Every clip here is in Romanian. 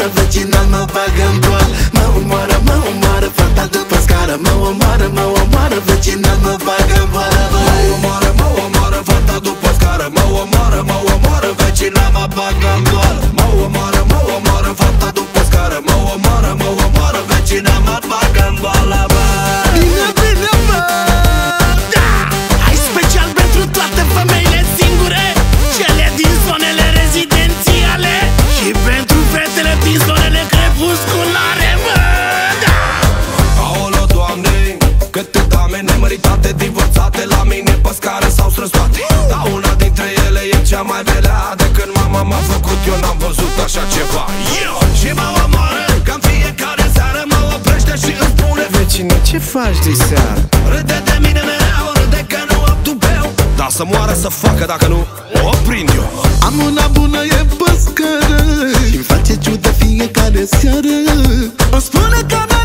omoară Vecinal mă bagă în boală. Mă omoară, mă omoară Fata după scară. Mă omoară, mă omoară Vecinal mă bagă în boală. Mă omoară, mă omoară Fata după scară. Mă omoară, mă omoară Vecina mă bagă în boală. Strâns toate. Dar una dintre ele e cea mai belea De când mama m-a făcut, eu n-am văzut așa ceva. Eu Și mă omoară, cam fiecare seară Mă oprește și îmi spune Vecine, ce faci de seară? Râde de mine mereu, râde că nu am tupeu Dar să moară să facă dacă nu o prind eu. Am una bună, e păscără. Și-mi face ciudă fiecare seară. Îmi spune că mereu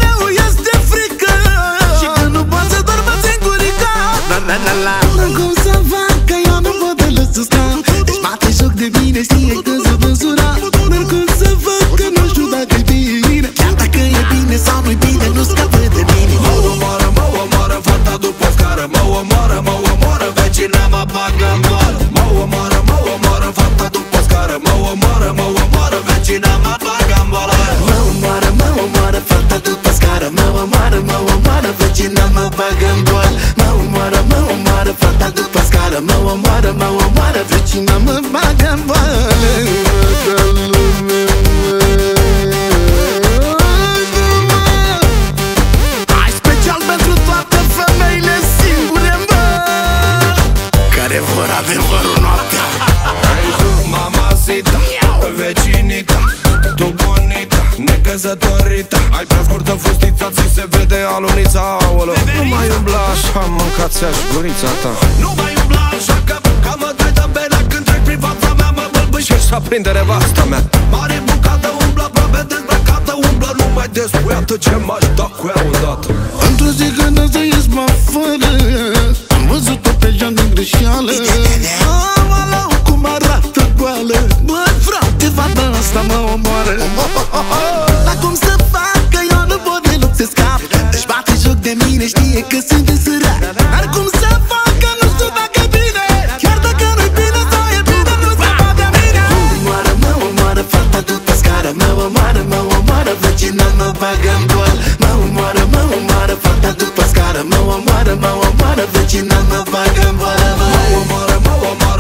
bate joc de mine, știe că să măsura Dar cum să fac că nu știu dacă-i bine. Chiar dacă e bine sau nu-i bine, nu scapă de mine. Mă omoară, mă omoară fata după scară. Mă omoară, mă omoară vecina mă bagă în boală Mă omoară, mă omoară fata după scară. Mă omoară, mă omoară vecina mă bagă în boală Mă omoară, mă omoară fata după scară. Mă omoară, mă omoară vecina mă bagă în boală. Mă omoară, mă omoară fata după scară Mă omoară, mă omoară vecina mă bagă în boală. Ai special pentru toate femeile singure, mă Care vor adevărul noaptea. Ai tu, mamacita, vecinita Tu bonita, necăzătorita Ai prea scurtă fustița, ți se vede alunița Aolo, Nu mai umbla așa, mâncați-aș gurița ta. Nu mai umbla așa că Ca mă dai de bere când trec prin fața mea Mă bălbâși Ce să prinde revasta mea. Mare bucată, umblă aproape dezbrăcată Umblă numai despuiată ce m-aș da cu ea odată. Într-o zi când o să ies mă fără Am văzut-o bagă în boală Mă omoară, mă omoară, fata după scară. Mă omoară, mă omoară, vecina mă bagă în boală Mă omoară, mă omoară,